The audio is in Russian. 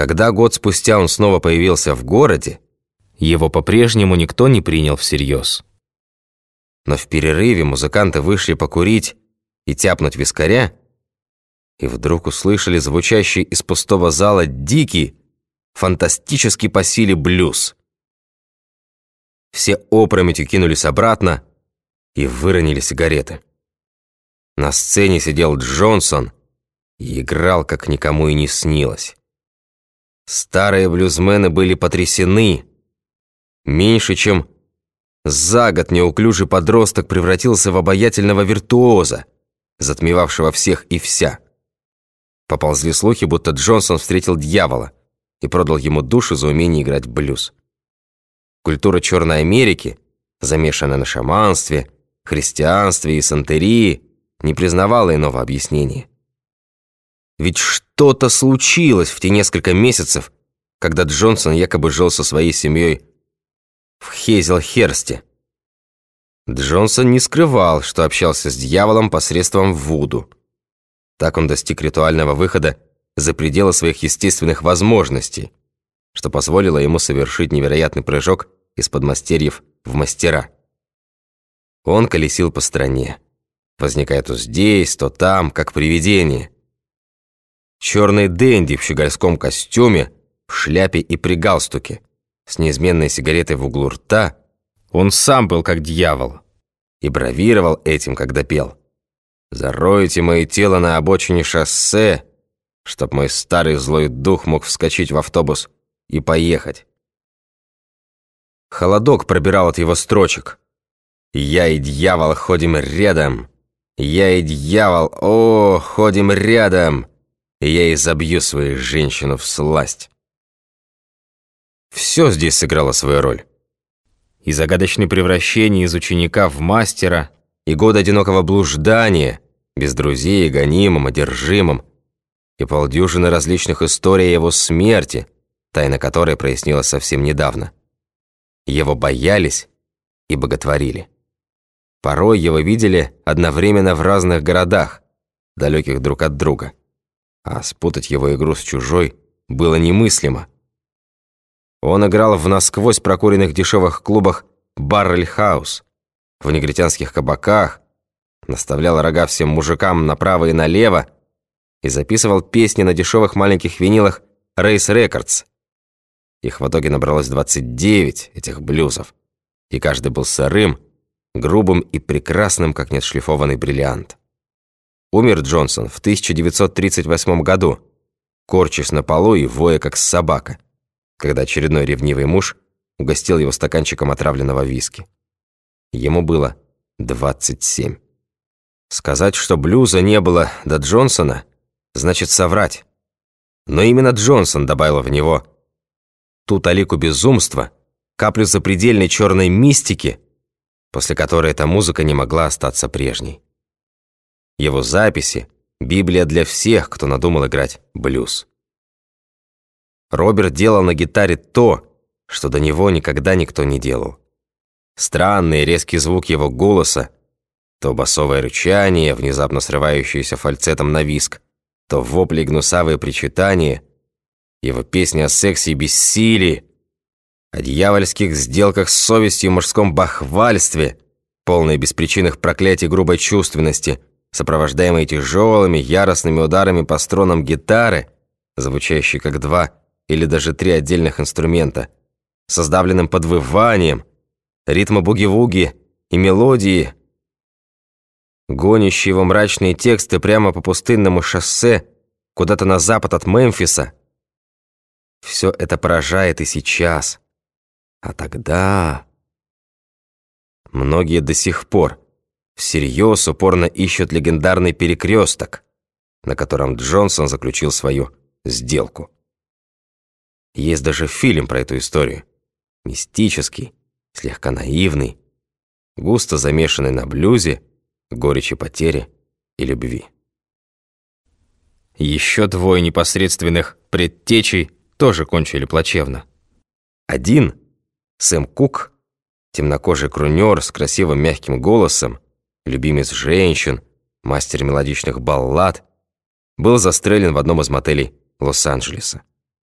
Когда год спустя он снова появился в городе, его по-прежнему никто не принял всерьез. Но в перерыве музыканты вышли покурить и тяпнуть вискаря, и вдруг услышали звучащий из пустого зала дикий, фантастический по силе блюз. Все опрометью кинулись обратно и выронили сигареты. На сцене сидел Джонсон и играл, как никому и не снилось. Старые блюзмены были потрясены. Меньше чем за год неуклюжий подросток превратился в обаятельного виртуоза, затмевавшего всех и вся. Поползли слухи, будто Джонсон встретил дьявола и продал ему душу за умение играть блюз. Культура Черной Америки, замешанная на шаманстве, христианстве и сантерии, не признавала иного объяснения. Ведь что-то случилось в те несколько месяцев, когда Джонсон якобы жил со своей семьей в Хейзелхерсте. Джонсон не скрывал, что общался с дьяволом посредством Вуду. Так он достиг ритуального выхода за пределы своих естественных возможностей, что позволило ему совершить невероятный прыжок из подмастерьев в мастера. Он колесил по стране, возникая то здесь, то там, как привидение – Черный денди в щегольском костюме, в шляпе и при галстуке, с неизменной сигаретой в углу рта, он сам был как дьявол и бравировал этим, когда пел. «Заройте мое тело на обочине шоссе, чтоб мой старый злой дух мог вскочить в автобус и поехать». Холодок пробирал от его строчек. «Я и дьявол ходим рядом, я и дьявол, о, ходим рядом!» И я изобью свою женщину в сласть. Все здесь сыграло свою роль. И загадочное превращение из ученика в мастера, и год одинокого блуждания, без друзей, гонимым, одержимым, и полдюжины различных историй о его смерти, тайна которой прояснилась совсем недавно. Его боялись и боготворили. Порой его видели одновременно в разных городах, далеких друг от друга а спутать его игру с чужой было немыслимо. Он играл в насквозь прокуренных дешевых клубах «Баррель Хаус», в негритянских кабаках, наставлял рога всем мужикам направо и налево и записывал песни на дешевых маленьких винилах «Рейс Рекордс». Их в итоге набралось 29, этих блюзов, и каждый был сырым, грубым и прекрасным, как неотшлифованный бриллиант. Умер Джонсон в 1938 году, корчась на полу и воя как собака, когда очередной ревнивый муж угостил его стаканчиком отравленного виски. Ему было 27. Сказать, что блюза не было до Джонсона, значит соврать. Но именно Джонсон добавил в него ту талику безумства, каплю запредельной черной мистики, после которой эта музыка не могла остаться прежней. Его записи – Библия для всех, кто надумал играть блюз. Роберт делал на гитаре то, что до него никогда никто не делал. Странный резкий звук его голоса, то басовое рычание, внезапно срывающееся фальцетом на виск, то вопли гнусавые причитания, его песни о сексе и бессилии, о дьявольских сделках с совестью и мужском бахвальстве, полные беспричинных проклятий грубой чувственности – сопровождаемые тяжелыми, яростными ударами по струнам гитары, звучащие как два или даже три отдельных инструмента, с сдавленным подвыванием, ритма буги-вуги и мелодии, гонящие его мрачные тексты прямо по пустынному шоссе куда-то на запад от Мемфиса. Все это поражает и сейчас. А тогда... Многие до сих пор всерьез упорно ищут легендарный перекресток, на котором Джонсон заключил свою сделку. Есть даже фильм про эту историю. Мистический, слегка наивный, густо замешанный на блюзе, горечи потери и любви. Еще двое непосредственных предтечей тоже кончили плачевно. Один, Сэм Кук, темнокожий крунер с красивым мягким голосом, любимец женщин, мастер мелодичных баллад, был застрелен в одном из мотелей Лос-Анджелеса.